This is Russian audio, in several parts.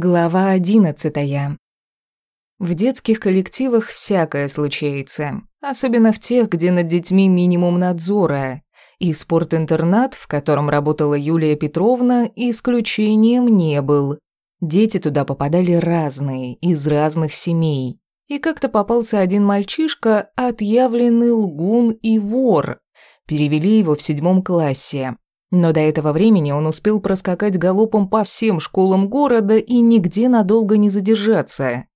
Глава одиннадцатая. В детских коллективах всякое случается, особенно в тех, где над детьми минимум надзора. И спортинтернат, в котором работала Юлия Петровна, исключением не был. Дети туда попадали разные, из разных семей. И как-то попался один мальчишка, отъявленный лгун и вор. Перевели его в седьмом классе. Но до этого времени он успел проскакать галопом по всем школам города и нигде надолго не задержаться.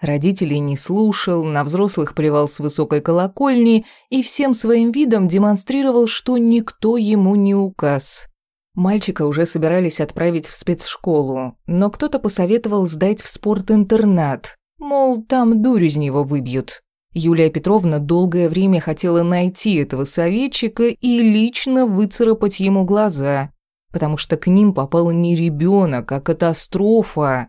Родителей не слушал, на взрослых плевал с высокой колокольни и всем своим видом демонстрировал, что никто ему не указ. Мальчика уже собирались отправить в спецшколу, но кто-то посоветовал сдать в спортинтернат, мол, там дурь из него выбьют. Юлия Петровна долгое время хотела найти этого советчика и лично выцарапать ему глаза, потому что к ним попал не ребенок, а катастрофа.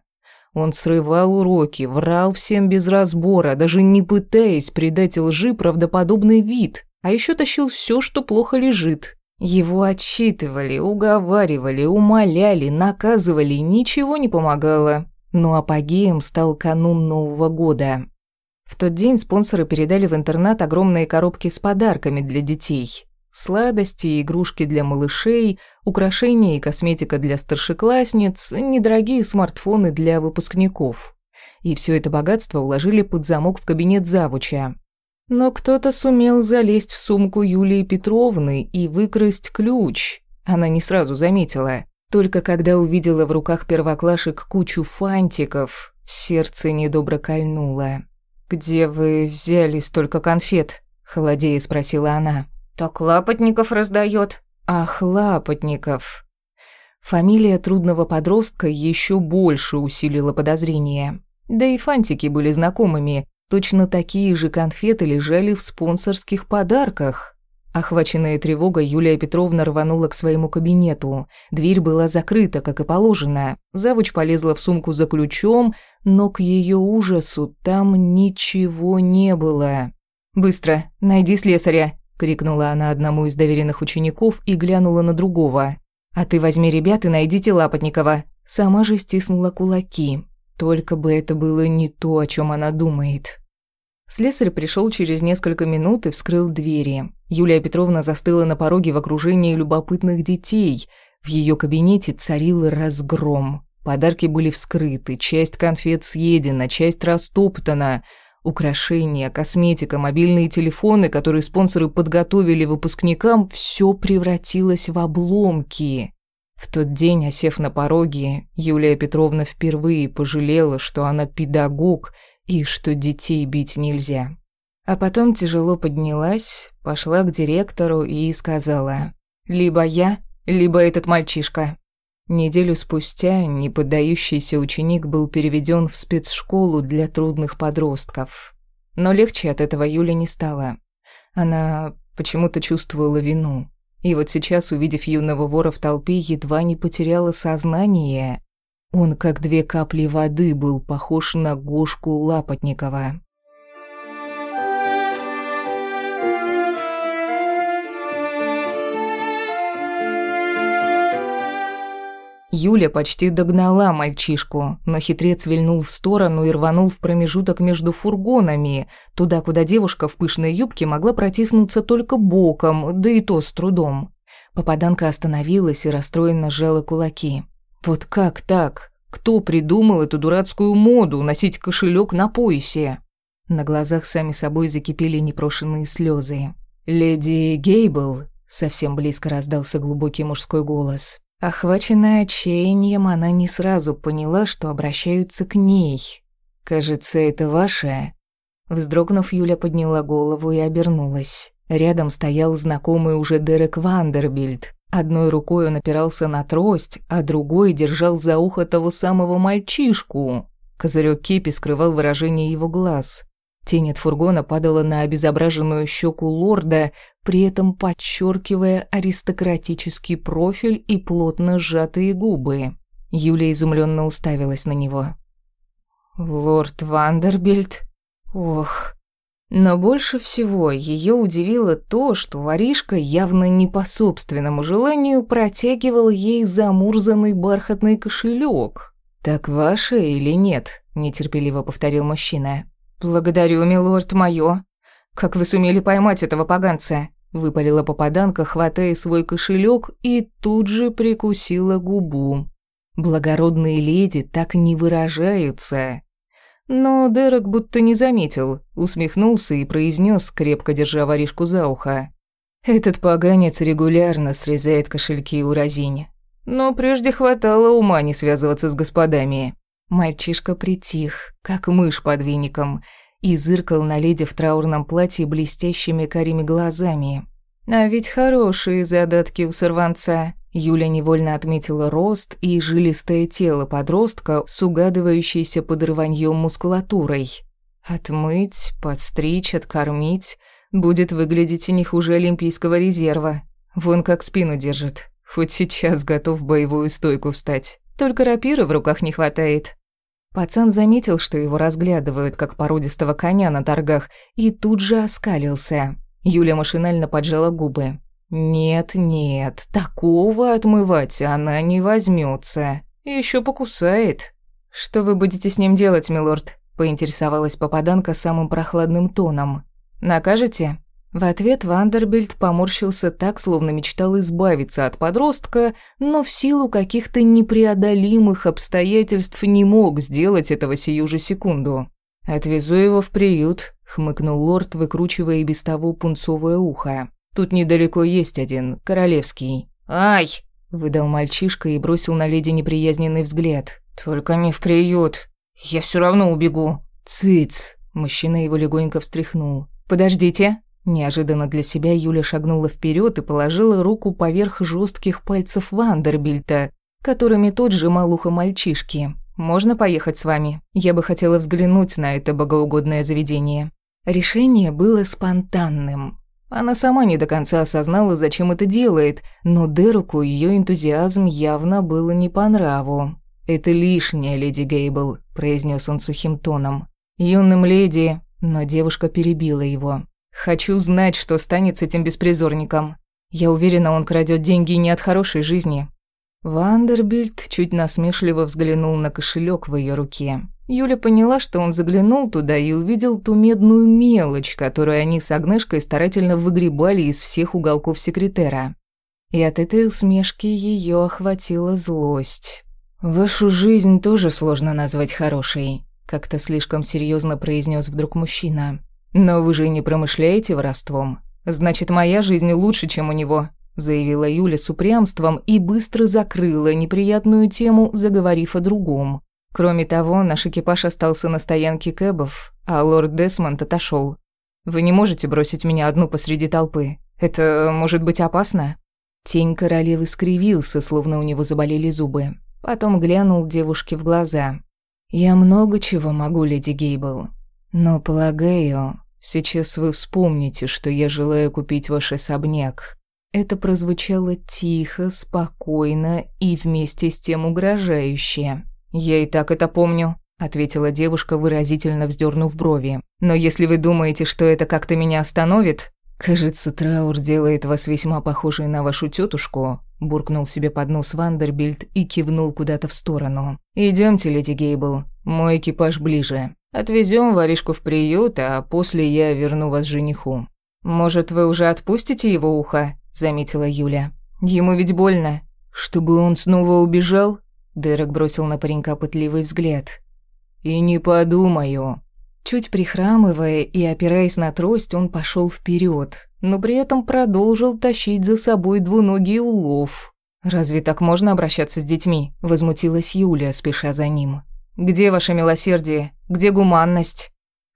Он срывал уроки, врал всем без разбора, даже не пытаясь придать лжи правдоподобный вид, а еще тащил все, что плохо лежит. Его отчитывали, уговаривали, умоляли, наказывали, ничего не помогало. Но апогеем стал канун Нового года. В тот день спонсоры передали в интернат огромные коробки с подарками для детей. Сладости игрушки для малышей, украшения и косметика для старшеклассниц, недорогие смартфоны для выпускников. И все это богатство уложили под замок в кабинет завуча. Но кто-то сумел залезть в сумку Юлии Петровны и выкрасть ключ. Она не сразу заметила. Только когда увидела в руках первоклашек кучу фантиков, сердце недобро кольнуло. «Где вы взяли столько конфет?» – холодея спросила она. «Так Лапотников раздает». «Ах, Лапотников». Фамилия трудного подростка еще больше усилила подозрения. Да и фантики были знакомыми. Точно такие же конфеты лежали в спонсорских подарках. Охваченная тревогой, Юлия Петровна рванула к своему кабинету. Дверь была закрыта, как и положено. Завуч полезла в сумку за ключом, но к ее ужасу там ничего не было. «Быстро, найди слесаря!» — крикнула она одному из доверенных учеников и глянула на другого. «А ты возьми ребят и найдите Лапотникова». Сама же стиснула кулаки. Только бы это было не то, о чем она думает. Слесарь пришел через несколько минут и вскрыл двери. Юлия Петровна застыла на пороге в окружении любопытных детей. В ее кабинете царил разгром. Подарки были вскрыты, часть конфет съедена, часть растоптана. Украшения, косметика, мобильные телефоны, которые спонсоры подготовили выпускникам, все превратилось в обломки. В тот день, осев на пороге, Юлия Петровна впервые пожалела, что она педагог и что детей бить нельзя. А потом тяжело поднялась, пошла к директору и сказала «Либо я, либо этот мальчишка». Неделю спустя неподдающийся ученик был переведен в спецшколу для трудных подростков. Но легче от этого Юля не стала. Она почему-то чувствовала вину. И вот сейчас, увидев юного вора в толпе, едва не потеряла сознание. Он, как две капли воды, был похож на Гошку Лапотникова. Юля почти догнала мальчишку, но хитрец вильнул в сторону и рванул в промежуток между фургонами, туда, куда девушка в пышной юбке могла протиснуться только боком, да и то с трудом. Попаданка остановилась и расстроенно сжала кулаки. «Вот как так? Кто придумал эту дурацкую моду носить кошелек на поясе?» На глазах сами собой закипели непрошенные слезы. «Леди Гейбл», — совсем близко раздался глубокий мужской голос. Охваченная отчаянием, она не сразу поняла, что обращаются к ней. «Кажется, это ваше?» Вздрогнув, Юля подняла голову и обернулась. Рядом стоял знакомый уже Дерек Вандербильд. Одной рукой он опирался на трость, а другой держал за ухо того самого мальчишку. Козырек кепи скрывал выражение его глаз. Тень от фургона падала на обезображенную щеку лорда, при этом подчеркивая аристократический профиль и плотно сжатые губы. Юля изумленно уставилась на него. «Лорд Вандербильд? Ох...» Но больше всего ее удивило то, что воришка явно не по собственному желанию протягивал ей замурзанный бархатный кошелек. «Так ваше или нет?» – нетерпеливо повторил мужчина. «Благодарю, милорд, моё. Как вы сумели поймать этого поганца?» – выпалила попаданка, хватая свой кошелек и тут же прикусила губу. Благородные леди так не выражаются. Но Дерек будто не заметил, усмехнулся и произнес, крепко держа воришку за ухо. «Этот поганец регулярно срезает кошельки у разинь. Но прежде хватало ума не связываться с господами. Мальчишка притих, как мышь под веником, и зыркал на леди в траурном платье блестящими карими глазами. А ведь хорошие задатки у сорванца. Юля невольно отметила рост и жилистое тело подростка с угадывающейся под рваньем мускулатурой. Отмыть, подстричь, откормить будет выглядеть не хуже Олимпийского резерва. Вон как спину держит. Хоть сейчас готов в боевую стойку встать. Только рапиры в руках не хватает. Пацан заметил, что его разглядывают, как породистого коня на торгах, и тут же оскалился. Юля машинально поджала губы. «Нет, нет, такого отмывать она не возьмется. Еще покусает». «Что вы будете с ним делать, милорд?» – поинтересовалась попаданка самым прохладным тоном. «Накажете?» В ответ Вандербильд поморщился так, словно мечтал избавиться от подростка, но в силу каких-то непреодолимых обстоятельств не мог сделать этого сию же секунду. «Отвезу его в приют», — хмыкнул лорд, выкручивая и без того пунцовое ухо. «Тут недалеко есть один, королевский». «Ай!» — выдал мальчишка и бросил на леди неприязненный взгляд. «Только не в приют. Я все равно убегу». «Цыц!» — мужчина его легонько встряхнул. «Подождите!» Неожиданно для себя Юля шагнула вперед и положила руку поверх жестких пальцев Вандербильта, которыми тот сжимал ухо мальчишки. «Можно поехать с вами? Я бы хотела взглянуть на это богоугодное заведение». Решение было спонтанным. Она сама не до конца осознала, зачем это делает, но Деруку ее энтузиазм явно было не по нраву. «Это лишнее, леди Гейбл», – произнес он сухим тоном. «Юным леди...» Но девушка перебила его. Хочу знать, что станет с этим беспризорником. Я уверена, он крадет деньги не от хорошей жизни. Вандербильд чуть насмешливо взглянул на кошелек в ее руке. Юля поняла, что он заглянул туда и увидел ту медную мелочь, которую они с Агнешкой старательно выгребали из всех уголков секретера. И от этой усмешки ее охватила злость. «Вашу жизнь тоже сложно назвать хорошей», — как-то слишком серьезно произнес вдруг мужчина. «Но вы же не промышляете воровством. Значит, моя жизнь лучше, чем у него», заявила Юля с упрямством и быстро закрыла неприятную тему, заговорив о другом. Кроме того, наш экипаж остался на стоянке кэбов, а лорд Десмонд отошел. Вы не можете бросить меня одну посреди толпы. Это может быть опасно?» Тень королевы скривился, словно у него заболели зубы. Потом глянул девушке в глаза. «Я много чего могу, леди Гейбл. Но, полагаю, сейчас вы вспомните, что я желаю купить ваш особняк. Это прозвучало тихо, спокойно и вместе с тем угрожающе. Я и так это помню, ответила девушка, выразительно вздернув брови. Но если вы думаете, что это как-то меня остановит, кажется, траур делает вас весьма похожей на вашу тетушку, буркнул себе под нос Вандербильд и кивнул куда-то в сторону. Идемте, леди Гейбл, мой экипаж ближе. Отвезем воришку в приют, а после я верну вас жениху. Может, вы уже отпустите его ухо? Заметила Юля. Ему ведь больно. Чтобы он снова убежал? Дерек бросил на паренька пытливый взгляд. И не подумаю. Чуть прихрамывая и опираясь на трость, он пошел вперед, но при этом продолжил тащить за собой двуногий улов. «Разве так можно обращаться с детьми?» – возмутилась Юля, спеша за ним. Где ваше милосердие? Где гуманность?»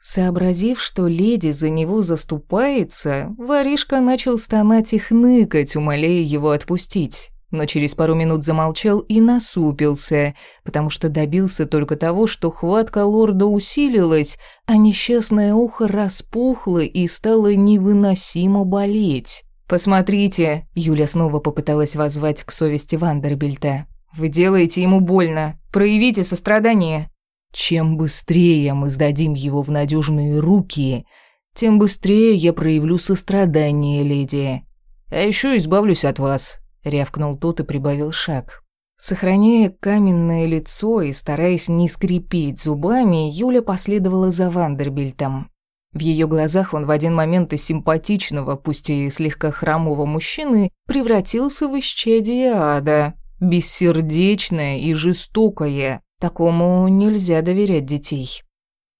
Сообразив, что леди за него заступается, воришка начал стонать и хныкать, умоляя его отпустить. Но через пару минут замолчал и насупился, потому что добился только того, что хватка лорда усилилась, а несчастное ухо распухло и стало невыносимо болеть. «Посмотрите!» — Юля снова попыталась воззвать к совести Вандербильта. Вы делаете ему больно. Проявите сострадание. Чем быстрее мы сдадим его в надежные руки, тем быстрее я проявлю сострадание, леди. А еще избавлюсь от вас, рявкнул тот и прибавил шаг. Сохраняя каменное лицо и стараясь не скрипеть зубами, Юля последовала за Вандербильтом. В ее глазах он в один момент из симпатичного, пусть и слегка хромого мужчины, превратился в исчадие ада, бессердечное и жестокое. Такому нельзя доверять детей.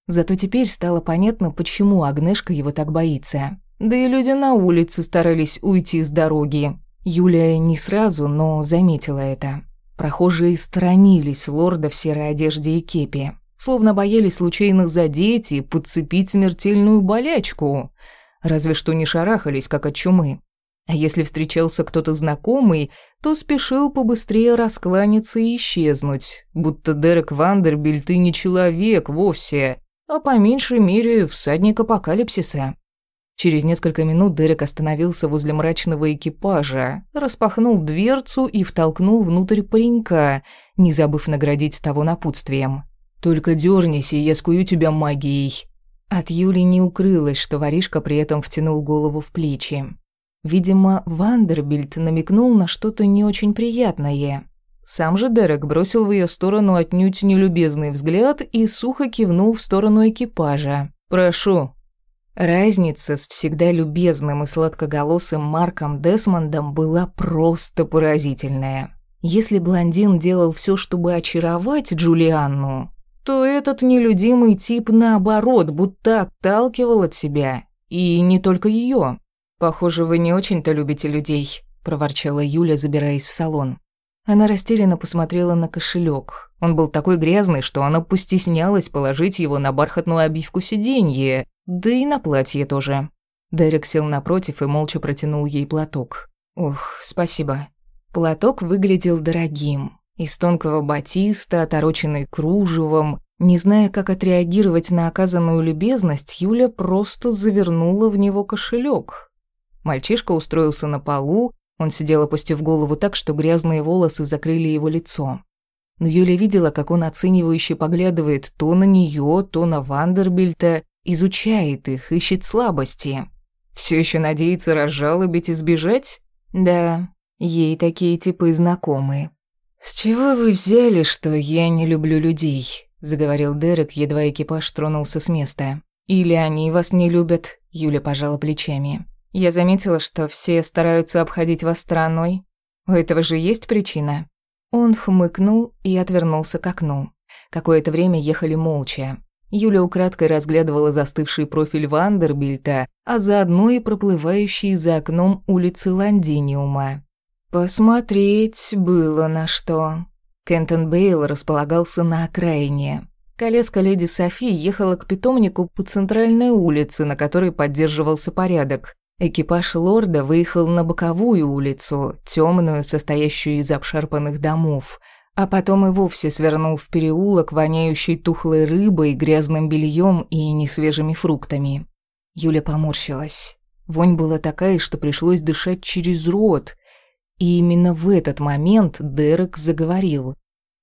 Зато теперь стало понятно, почему Агнешка его так боится. Да и люди на улице старались уйти с дороги. Юлия не сразу, но заметила это. Прохожие сторонились лорда в серой одежде и кепи, словно боялись случайно задеть и подцепить смертельную болячку. Разве что не шарахались, как от чумы. А если встречался кто-то знакомый, то спешил побыстрее раскланяться и исчезнуть, будто Дерек Вандербильт и не человек вовсе, а по меньшей мере всадник апокалипсиса. Через несколько минут Дерек остановился возле мрачного экипажа, распахнул дверцу и втолкнул внутрь паренька, не забыв наградить того напутствием. «Только дёрнись, и я скую тебя магией». От Юли не укрылось, что воришка при этом втянул голову в плечи. Видимо, Вандербильд намекнул на что-то не очень приятное. Сам же Дерек бросил в ее сторону отнюдь нелюбезный взгляд и сухо кивнул в сторону экипажа. «Прошу». Разница с всегда любезным и сладкоголосым Марком Десмондом была просто поразительная. Если блондин делал все, чтобы очаровать Джулианну, то этот нелюдимый тип, наоборот, будто отталкивал от себя. И не только ее. «Похоже, вы не очень-то любите людей», – проворчала Юля, забираясь в салон. Она растерянно посмотрела на кошелек. Он был такой грязный, что она постеснялась положить его на бархатную обивку сиденья, да и на платье тоже. Дерек сел напротив и молча протянул ей платок. «Ох, спасибо». Платок выглядел дорогим. Из тонкого батиста, отороченный кружевом. Не зная, как отреагировать на оказанную любезность, Юля просто завернула в него кошелек. Мальчишка устроился на полу, он сидел опустив голову так, что грязные волосы закрыли его лицо. Но Юля видела, как он оценивающе поглядывает то на нее, то на Вандербильта, изучает их, ищет слабости. Все еще надеется разжалобить и сбежать? Да, ей такие типы знакомы. «С чего вы взяли, что я не люблю людей?» – заговорил Дерек, едва экипаж тронулся с места. «Или они вас не любят?» – Юля пожала плечами. Я заметила, что все стараются обходить вас стороной. У этого же есть причина. Он хмыкнул и отвернулся к окну. Какое-то время ехали молча. Юля украдкой разглядывала застывший профиль Вандербильта, а заодно и проплывающие за окном улицы Лондиниума. Посмотреть было на что. Кентон Бейл располагался на окраине. Колеска леди Софи ехала к питомнику по центральной улице, на которой поддерживался порядок. Экипаж лорда выехал на боковую улицу, темную, состоящую из обшарпанных домов, а потом и вовсе свернул в переулок, воняющий тухлой рыбой, грязным бельем и несвежими фруктами. Юля поморщилась. Вонь была такая, что пришлось дышать через рот. И именно в этот момент Дерек заговорил.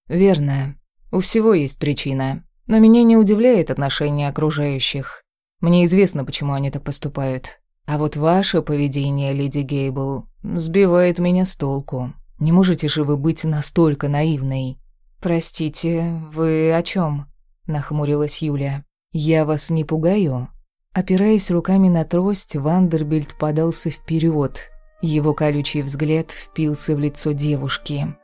«Верно. У всего есть причина. Но меня не удивляет отношение окружающих. Мне известно, почему они так поступают. А вот ваше поведение, леди Гейбл, сбивает меня с толку. Не можете же вы быть настолько наивной? Простите, вы о чем? нахмурилась Юля. Я вас не пугаю? Опираясь руками на трость, Вандербильд подался вперед. Его колючий взгляд впился в лицо девушки.